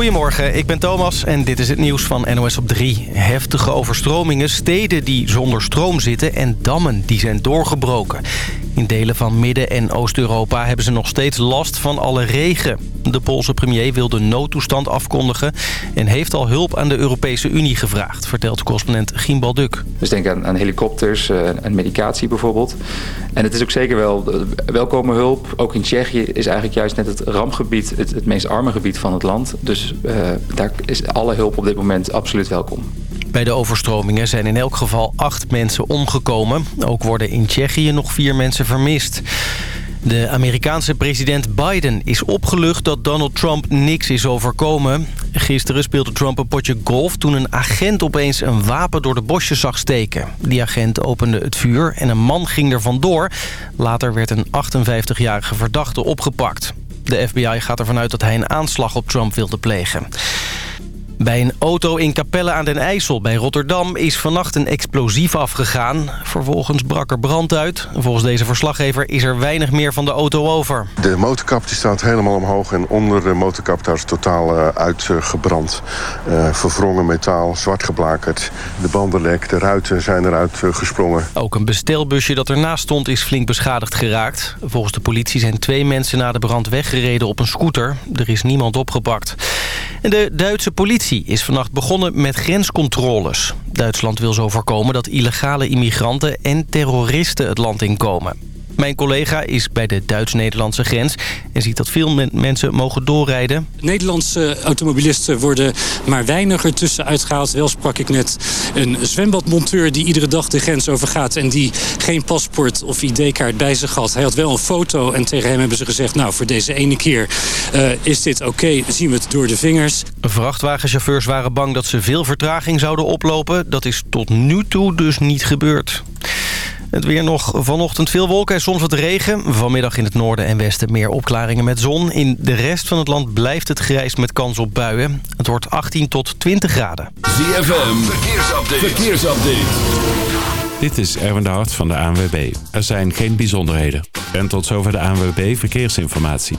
Goedemorgen, ik ben Thomas en dit is het nieuws van NOS op 3. Heftige overstromingen, steden die zonder stroom zitten en dammen die zijn doorgebroken. In delen van Midden- en Oost-Europa hebben ze nog steeds last van alle regen. De Poolse premier wil de noodtoestand afkondigen... en heeft al hulp aan de Europese Unie gevraagd, vertelt correspondent Gimbal Duk. Dus denk aan, aan helikopters en eh, medicatie bijvoorbeeld. En het is ook zeker wel eh, welkome hulp. Ook in Tsjechië is eigenlijk juist net het rampgebied het, het meest arme gebied van het land. Dus uh, daar is alle hulp op dit moment absoluut welkom. Bij de overstromingen zijn in elk geval acht mensen omgekomen. Ook worden in Tsjechië nog vier mensen vermist. De Amerikaanse president Biden is opgelucht dat Donald Trump niks is overkomen. Gisteren speelde Trump een potje golf toen een agent opeens een wapen door de bosjes zag steken. Die agent opende het vuur en een man ging er vandoor. Later werd een 58-jarige verdachte opgepakt. De FBI gaat ervan uit dat hij een aanslag op Trump wilde plegen. Bij een auto in Capelle aan den IJssel bij Rotterdam is vannacht een explosief afgegaan. Vervolgens brak er brand uit. Volgens deze verslaggever is er weinig meer van de auto over. De motorkap die staat helemaal omhoog en onder de motorkap daar is totaal uh, uitgebrand. Uh, verwrongen metaal, zwart geblakerd. De banden lek, de ruiten zijn eruit uh, gesprongen. Ook een bestelbusje dat ernaast stond is flink beschadigd geraakt. Volgens de politie zijn twee mensen na de brand weggereden op een scooter. Er is niemand opgepakt. En de Duitse politie is vannacht begonnen met grenscontroles. Duitsland wil zo voorkomen dat illegale immigranten en terroristen het land inkomen. Mijn collega is bij de Duits-Nederlandse grens en ziet dat veel mensen mogen doorrijden. Nederlandse automobilisten worden maar weiniger tussen uitgehaald. Wel sprak ik net een zwembadmonteur die iedere dag de grens overgaat... en die geen paspoort of ID-kaart bij zich had. Hij had wel een foto en tegen hem hebben ze gezegd... nou, voor deze ene keer uh, is dit oké, okay, zien we het door de vingers. Vrachtwagenchauffeurs waren bang dat ze veel vertraging zouden oplopen. Dat is tot nu toe dus niet gebeurd. Het weer nog vanochtend veel wolken en soms wat regen. Vanmiddag in het noorden en westen meer opklaringen met zon. In de rest van het land blijft het grijs met kans op buien. Het wordt 18 tot 20 graden. ZFM, verkeersupdate. verkeersupdate. Dit is Erwin de Hart van de ANWB. Er zijn geen bijzonderheden. En tot zover de ANWB Verkeersinformatie.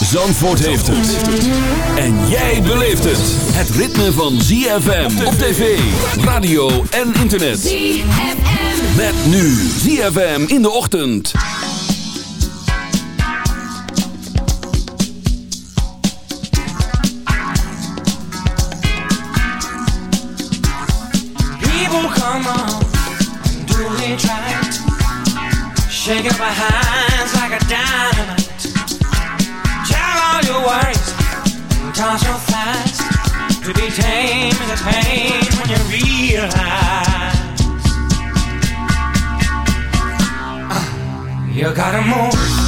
Zandvoort heeft het. En jij beleeft het. Het ritme van ZFM op tv, radio en internet. ZFM. Met nu ZFM in de ochtend. People come on, do it right. Shake up my hands like a dynamite. Your worries toss your fast to be tame in the pain when you realize uh, you gotta move.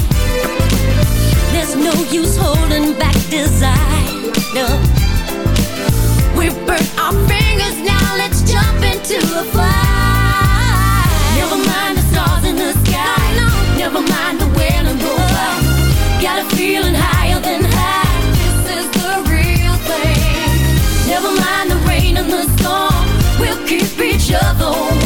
No use holding back desire. No. We burnt our fingers, now let's jump into the fire. Never mind the stars in the sky. No. Never mind the where and go by. Got a feeling higher than high. This is the real thing. Never mind the rain and the storm. We'll keep each other warm.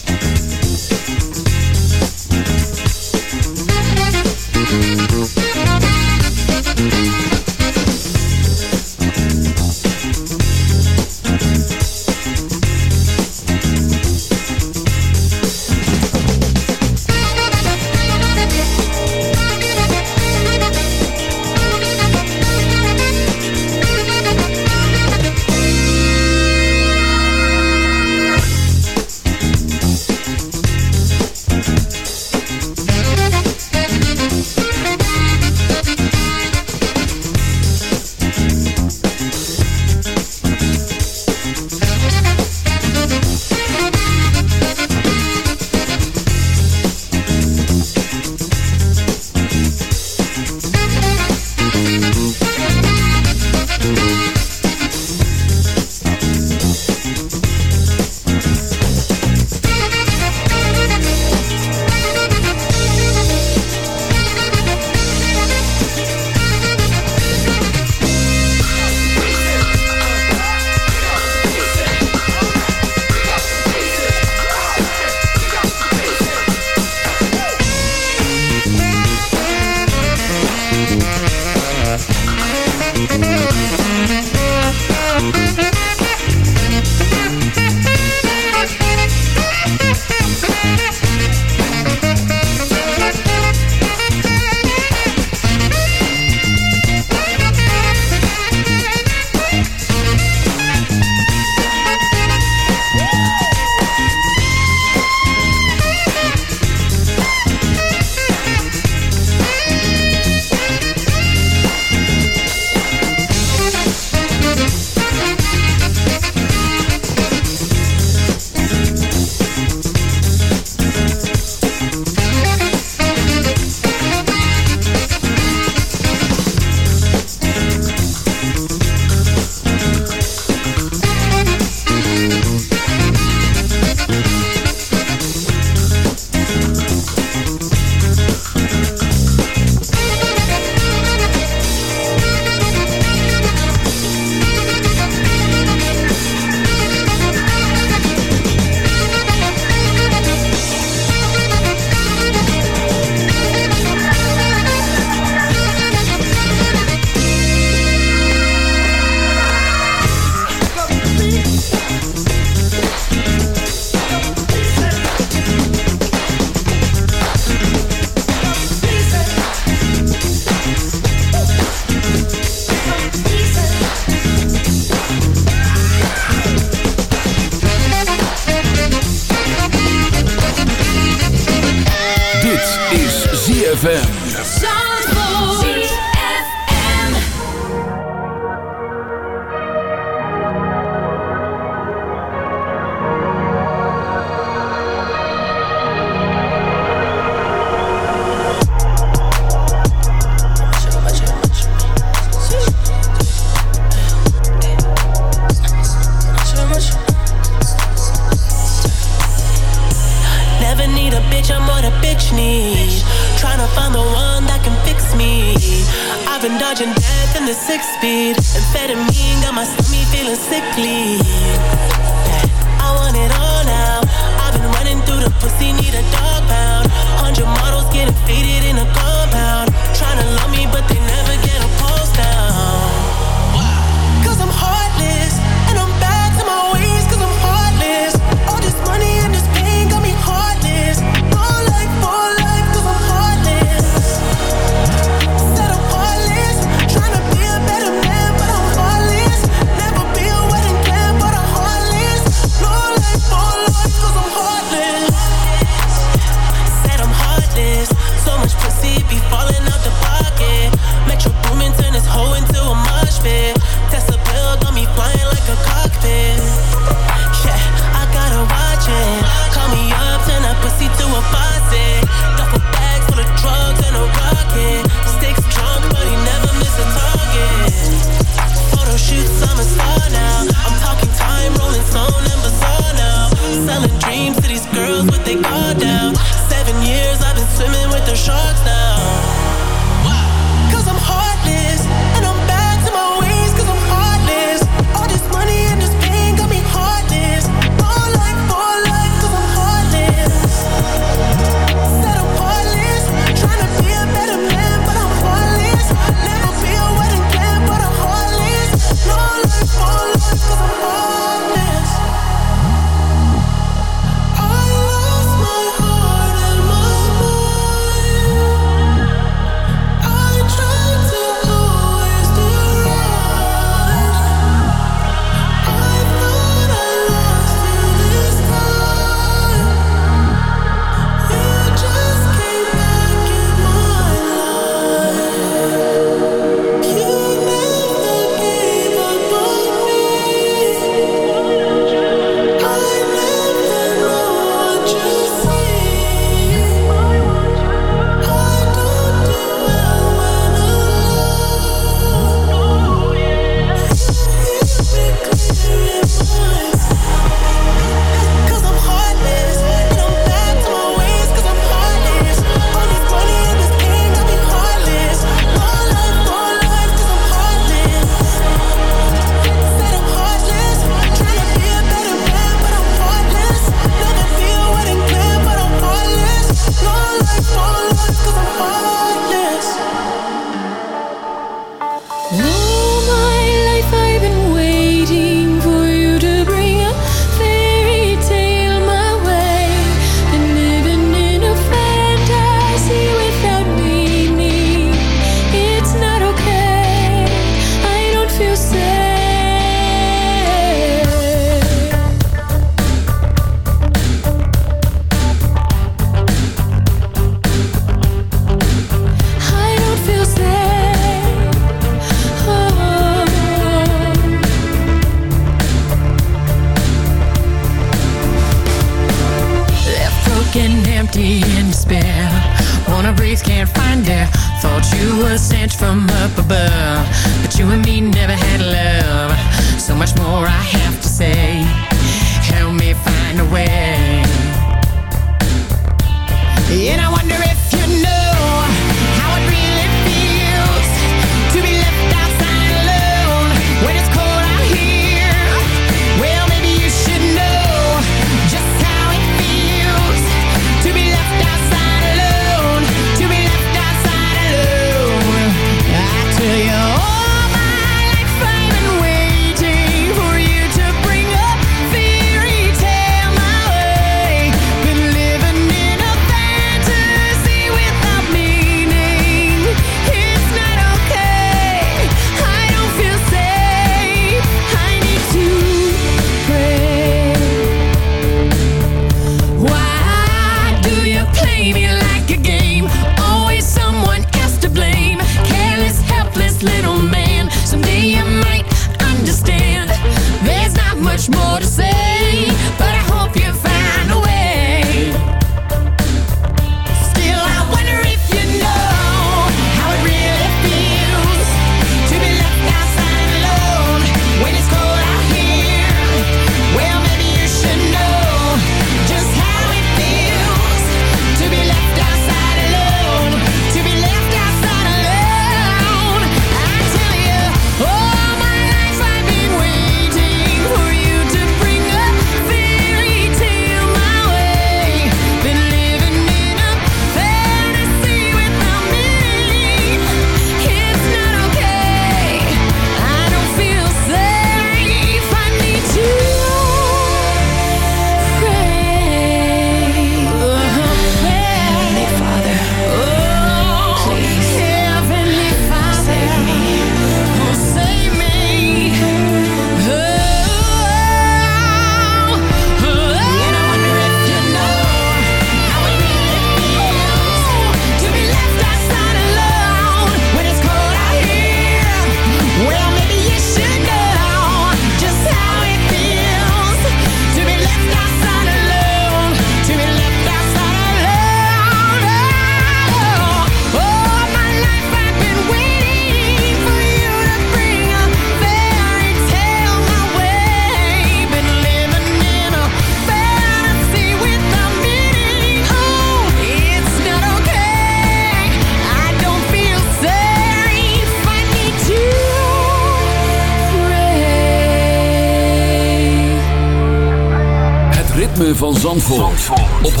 van Zandvoort, op 106.9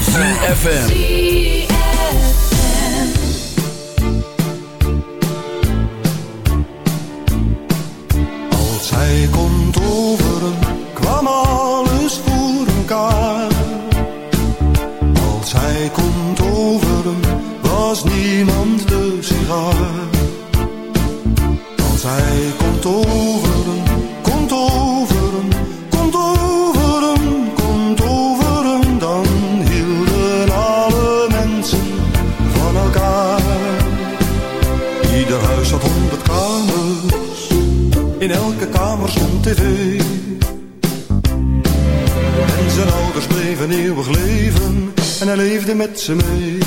CFFM Als hij komt met ze mee.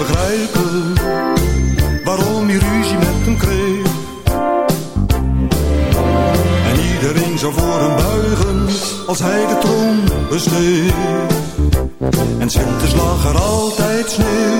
begrijpen waarom je ruzie met hem kreeg. En iedereen zou voor hem buigen als hij de troon besteed En zijn lag er altijd sneeuw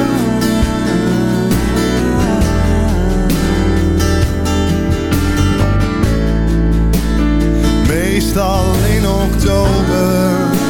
Meestal in oktober.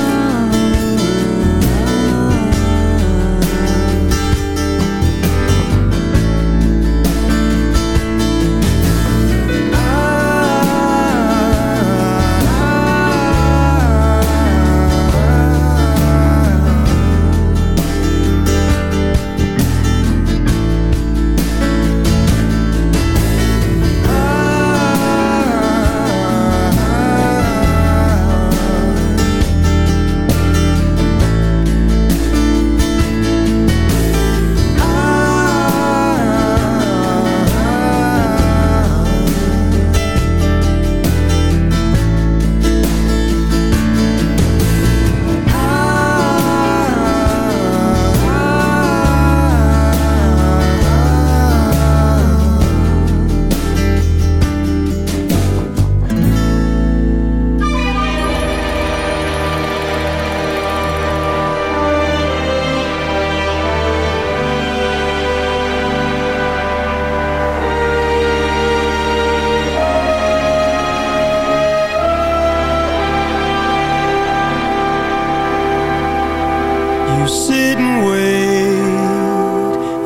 You sit and wait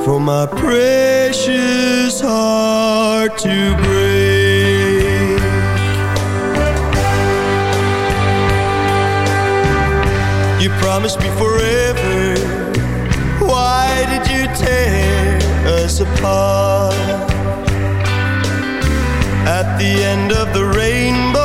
for my precious heart to break. You promised me forever. Why did you tear us apart? At the end of the rainbow,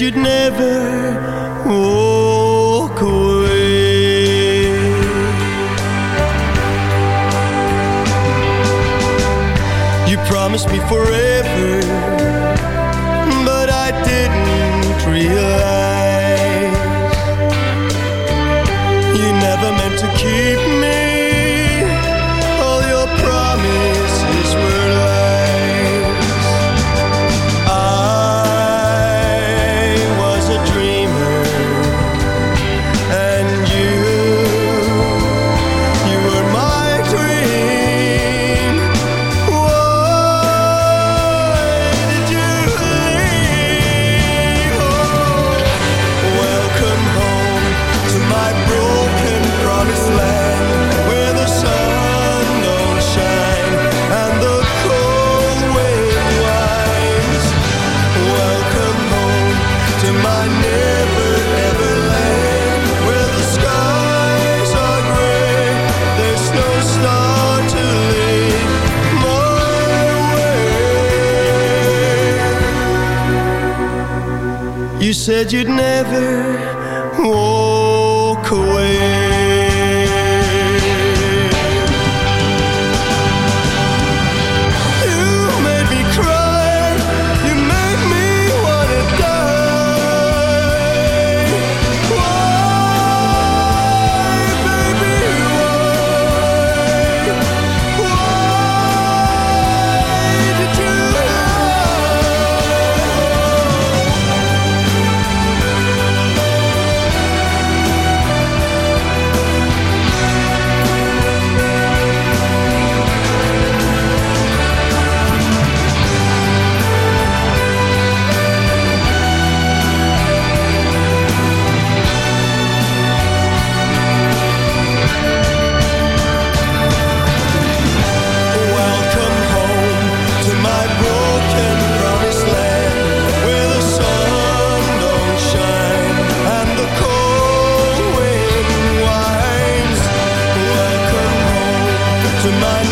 you'd never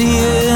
see it.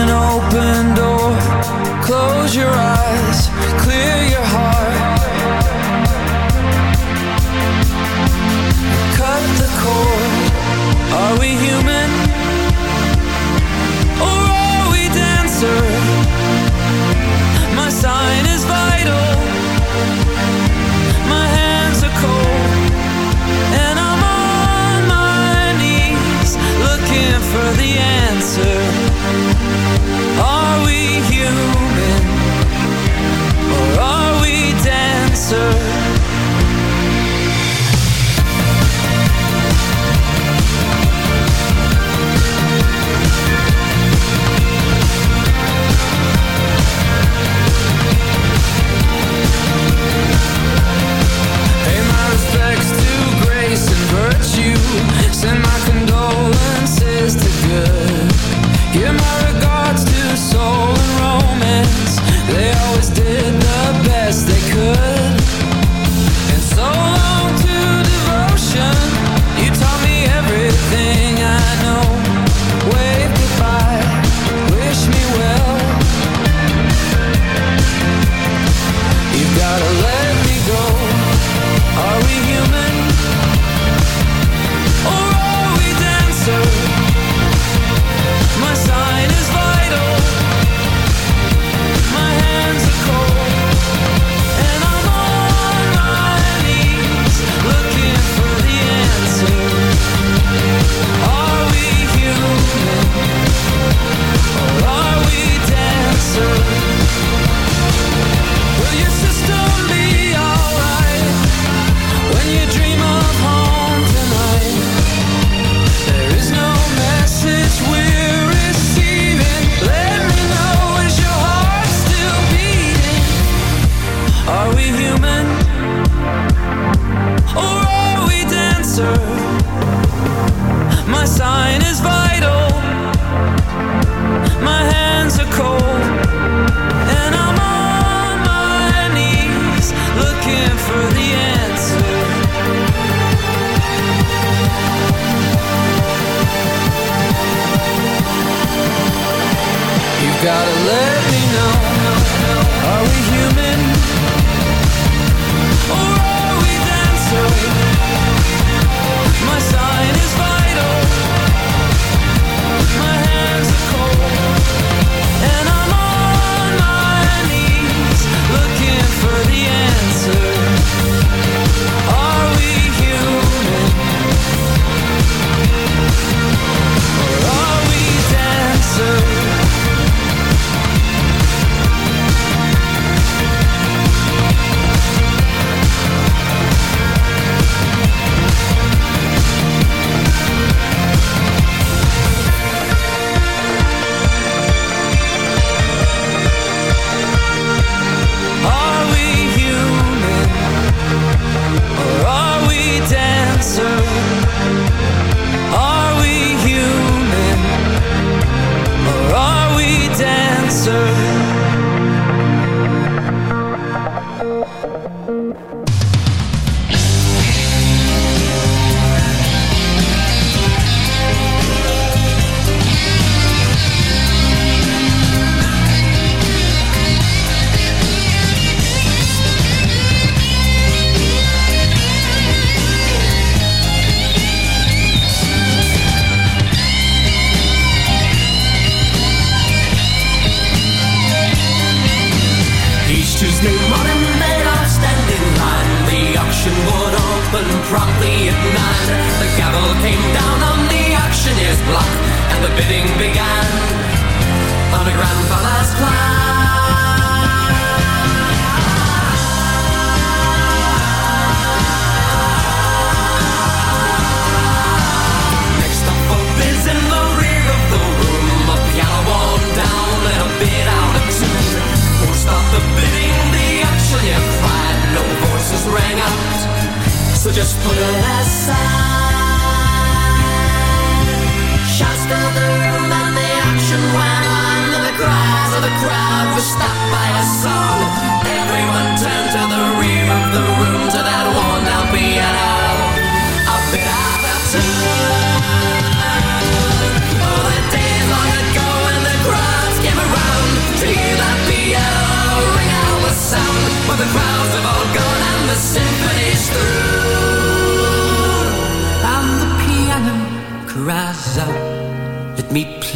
coração.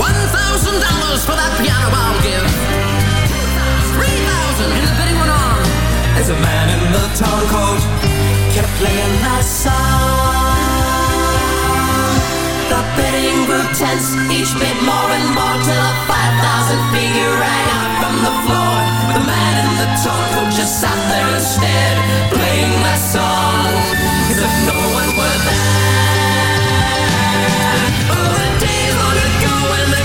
One thousand dollars for that piano I'll give. Three thousand and the bidding went on. As a man in the kept playing that song. The bidding grew tense, each more and more till a five thousand figure rang out from the floor. The man in the just sat there instead, playing that song as if no one were there.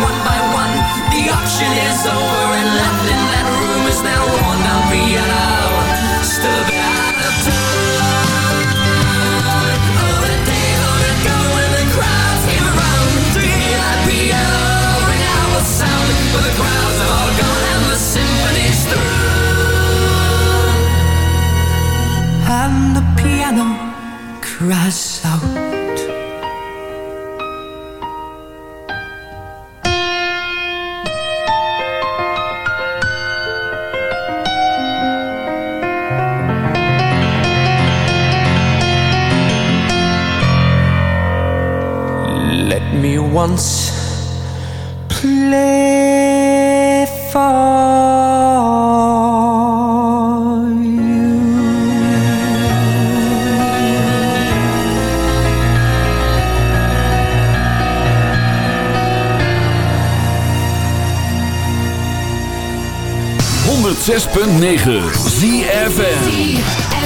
One by one. The auction is over and left in that room is that worn down piano. Still a bit out of. Oh, the day the crowds came around to hear that sound. But the crowds all gone and the symphony's through. And the piano cries out. Once play for Zes punt negen ZFM.